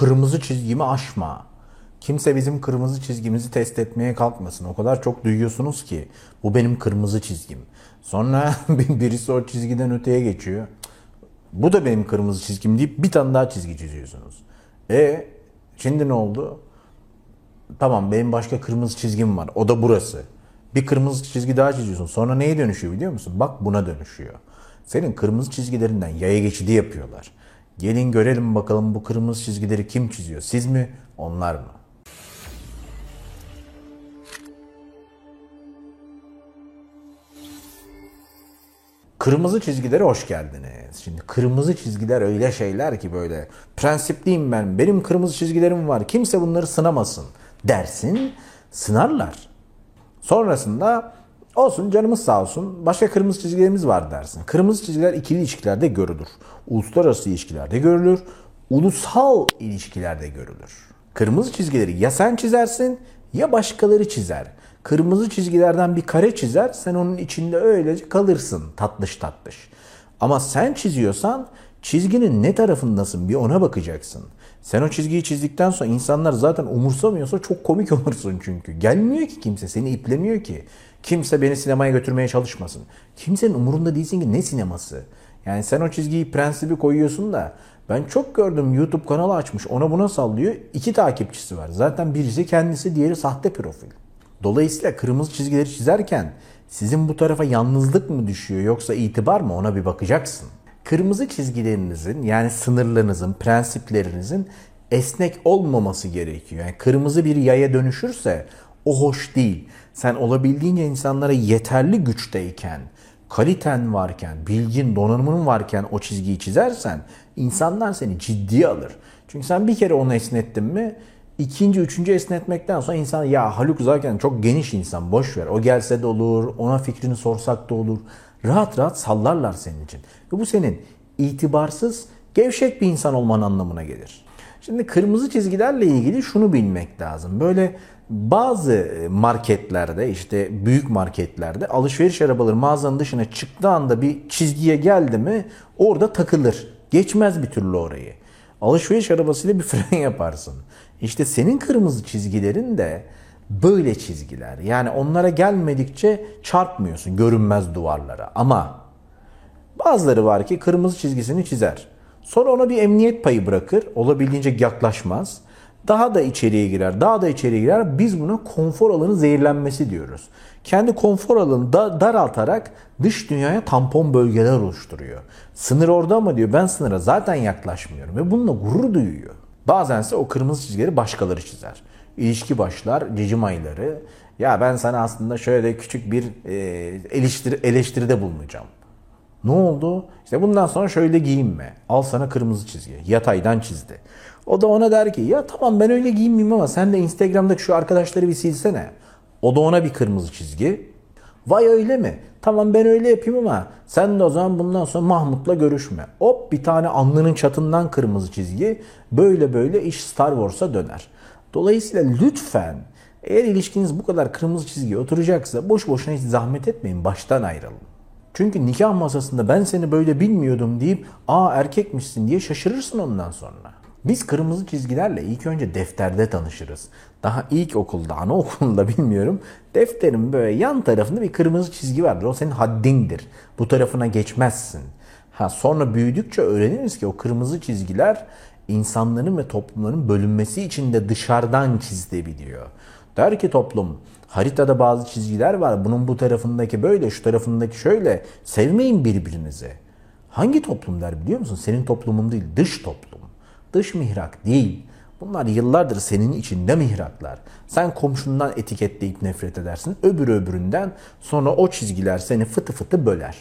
kırmızı çizgimi aşma. Kimse bizim kırmızı çizgimizi test etmeye kalkmasın. O kadar çok duyuyorsunuz ki bu benim kırmızı çizgim. Sonra birisi o çizgiden öteye geçiyor. Bu da benim kırmızı çizgim deyip bir tane daha çizgi çiziyorsunuz. E şimdi ne oldu? Tamam benim başka kırmızı çizgim var. O da burası. Bir kırmızı çizgi daha çiziyorsun. Sonra neye dönüşüyor biliyor musun? Bak buna dönüşüyor. Senin kırmızı çizgilerinden yaya geçidi yapıyorlar. Gelin görelim bakalım bu kırmızı çizgileri kim çiziyor? Siz mi? Onlar mı? Kırmızı çizgilere hoş geldiniz. Şimdi kırmızı çizgiler öyle şeyler ki böyle prensipliyim ben. Benim kırmızı çizgilerim var. Kimse bunları sınamasın dersin. Sınarlar. Sonrasında olsun canımız sağ olsun başka kırmızı çizgilerimiz var dersin. Kırmızı çizgiler ikili ilişkilerde görülür. Uluslararası ilişkilerde görülür. Ulusal ilişkilerde görülür. Kırmızı çizgileri ya sen çizersin ya başkaları çizer. Kırmızı çizgilerden bir kare çizer, sen onun içinde öylece kalırsın tatlış tatlış. Ama sen çiziyorsan çizginin ne tarafındasın bir ona bakacaksın. Sen o çizgiyi çizdikten sonra insanlar zaten umursamıyorsa çok komik olursun çünkü. Gelmiyor ki kimse, seni iplemiyor ki. Kimse beni sinemaya götürmeye çalışmasın. Kimsenin umurunda değilsin ki ne sineması. Yani sen o çizgiyi prensibi koyuyorsun da ben çok gördüm YouTube kanalı açmış ona buna sallıyor. İki takipçisi var. Zaten birisi kendisi diğeri sahte profil. Dolayısıyla kırmızı çizgileri çizerken sizin bu tarafa yalnızlık mı düşüyor yoksa itibar mı ona bir bakacaksın. Kırmızı çizgilerinizin yani sınırlarınızın, prensiplerinizin esnek olmaması gerekiyor. Yani kırmızı bir yaya dönüşürse o hoş değil. Sen olabildiğince insanlara yeterli güçteyken, kaliten varken, bilgin, donanımın varken o çizgiyi çizersen insanlar seni ciddiye alır. Çünkü sen bir kere onu esnettin mi ikinci, üçüncü esnetmekten sonra insan ya Haluk zaten çok geniş insan boş ver. O gelse de olur, ona fikrini sorsak da olur. Rahat rahat sallarlar senin için. Ve bu senin itibarsız, gevşek bir insan olman anlamına gelir. Şimdi kırmızı çizgilerle ilgili şunu bilmek lazım. Böyle bazı marketlerde işte büyük marketlerde alışveriş arabaları mağazanın dışına çıktığı anda bir çizgiye geldi mi orada takılır. Geçmez bir türlü orayı. Alışveriş arabasıyla bir fren yaparsın. İşte senin kırmızı çizgilerin de böyle çizgiler. Yani onlara gelmedikçe çarpmıyorsun görünmez duvarlara. Ama bazıları var ki kırmızı çizgisini çizer. Sonra ona bir emniyet payı bırakır. Olabildiğince yaklaşmaz. Daha da içeriye girer, daha da içeriye girer. Biz buna konfor alanı zehirlenmesi diyoruz. Kendi konfor alanını da daraltarak dış dünyaya tampon bölgeler oluşturuyor. Sınır orada ama diyor ben sınıra zaten yaklaşmıyorum ve bununla gurur duyuyor. Bazense o kırmızı çizgileri başkaları çizer. İlişki başlar, cicim ayları. Ya ben sana aslında şöyle küçük bir e, eleştiri, eleştiride bulunacağım. Ne oldu? İşte bundan sonra şöyle giyinme. Al sana kırmızı çizgi. Yataydan çizdi. O da ona der ki ya tamam ben öyle giyinmeyeyim ama sen de Instagram'daki şu arkadaşları bir silsene. O da ona bir kırmızı çizgi. Vay öyle mi? Tamam ben öyle yapayım ama sen de o zaman bundan sonra Mahmut'la görüşme. Hop bir tane alnının çatından kırmızı çizgi. Böyle böyle iş Star Wars'a döner. Dolayısıyla lütfen eğer ilişkiniz bu kadar kırmızı çizgiye oturacaksa boş boşuna hiç zahmet etmeyin. Baştan ayrılın. Çünkü nikah masasında ben seni böyle bilmiyordum deyip aa erkekmişsin diye şaşırırsın ondan sonra. Biz kırmızı çizgilerle ilk önce defterde tanışırız. Daha ilk okulda, anaokulunda bilmiyorum. Defterin böyle yan tarafında bir kırmızı çizgi vardır. O senin haddindir. Bu tarafına geçmezsin. Ha sonra büyüdükçe öğreniriz ki o kırmızı çizgiler insanların ve toplumların bölünmesi için de dışarıdan çizilebiliyor. Der ki toplum haritada bazı çizgiler var. Bunun bu tarafındaki böyle, şu tarafındaki şöyle. Sevmeyin birbirinizi. Hangi toplum der biliyor musun? Senin toplumun değil, dış toplum. Dış mihrak değil. Bunlar yıllardır senin içinde mihraklar. Sen komşundan etiketleyip nefret edersin. Öbürü öbüründen sonra o çizgiler seni fıtı fıtı böler.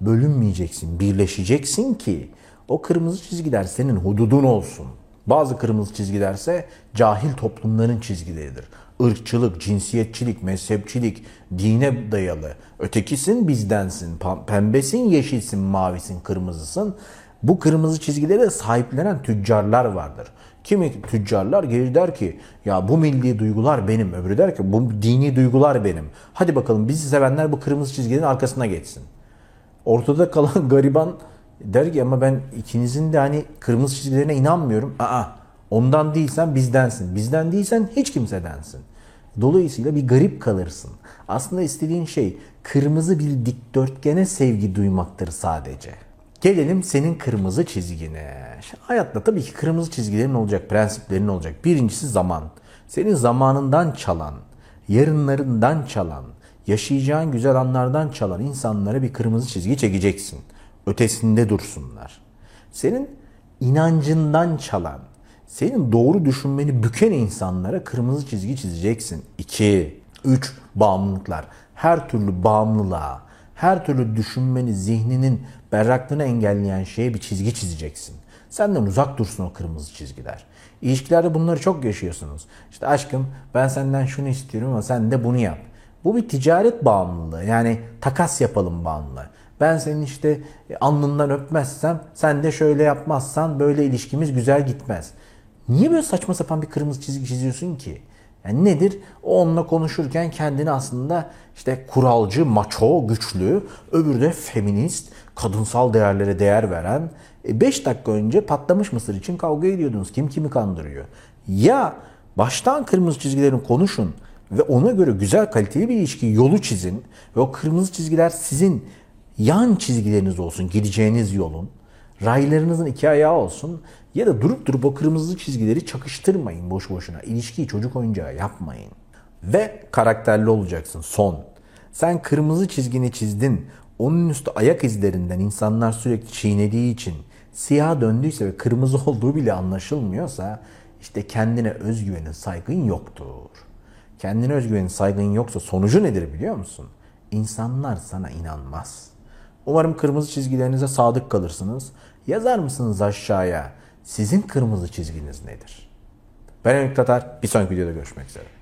Bölünmeyeceksin, birleşeceksin ki o kırmızı çizgiler senin hududun olsun. Bazı kırmızı çizgilerse cahil toplumların çizgileridir. Irkçılık, cinsiyetçilik, mezhepçilik, dine dayalı. Ötekisin bizdensin, pembesin, yeşilsin, mavisin, kırmızısın. Bu kırmızı çizgilere sahiplenen tüccarlar vardır. Kimi tüccarlar gelir der ki ya bu milli duygular benim. Öbürü der ki bu dini duygular benim. Hadi bakalım bizi sevenler bu kırmızı çizgilerin arkasına geçsin. Ortada kalan gariban der ki ama ben ikinizin de hani kırmızı çizgilerine inanmıyorum. Aa Ondan değilsen bizdensin. Bizden değilsen hiç kimsedensin. Dolayısıyla bir garip kalırsın. Aslında istediğin şey kırmızı bir dikdörtgene sevgi duymaktır sadece. Gelelim senin kırmızı çizgine. Şimdi hayatta tabii ki kırmızı çizgilerin olacak, prensiplerin olacak. Birincisi zaman. Senin zamanından çalan, yarınlarından çalan, yaşayacağın güzel anlardan çalan insanlara bir kırmızı çizgi çekeceksin. Ötesinde dursunlar. Senin inancından çalan, senin doğru düşünmeni büken insanlara kırmızı çizgi çizeceksin. 2, 3 bağımlılıklar. Her türlü bağımlılığa, her türlü düşünmeni, zihninin berraklığını engelleyen şeye bir çizgi çizeceksin. Senden uzak dursun o kırmızı çizgiler. İlişkilerde bunları çok yaşıyorsunuz. İşte aşkım ben senden şunu istiyorum ama sen de bunu yap. Bu bir ticaret bağımlılığı. Yani takas yapalım bağımlılığı. Ben senin işte alnından öpmezsem sen de şöyle yapmazsan böyle ilişkimiz güzel gitmez. Niye böyle saçma sapan bir kırmızı çizgi çiziyorsun ki? Yani nedir? O onunla konuşurken kendini aslında işte kuralcı, maço, güçlü, öbürü de feminist, kadınsal değerlere değer veren. 5 dakika önce patlamış mısır için kavga ediyordunuz. Kim kimi kandırıyor? Ya baştan kırmızı çizgilerini konuşun ve ona göre güzel kaliteli bir ilişki yolu çizin ve o kırmızı çizgiler sizin yan çizgileriniz olsun gideceğiniz yolun. Raylarınızın iki ayağı olsun ya da durup durup o kırmızı çizgileri çakıştırmayın boş boşuna. İlişkiyi çocuk oyuncağı yapmayın. Ve karakterli olacaksın son. Sen kırmızı çizgini çizdin. Onun üstü ayak izlerinden insanlar sürekli çiğnediği için siyah döndüyse ve kırmızı olduğu bile anlaşılmıyorsa işte kendine özgüvenin, saygın yoktur. Kendine özgüvenin, saygın yoksa sonucu nedir biliyor musun? İnsanlar sana inanmaz. Umarım kırmızı çizgilerinize sadık kalırsınız. Yazar mısınız aşağıya? Sizin kırmızı çizginiz nedir? Ben Emin Tatar. Bir sonraki videoda görüşmek üzere.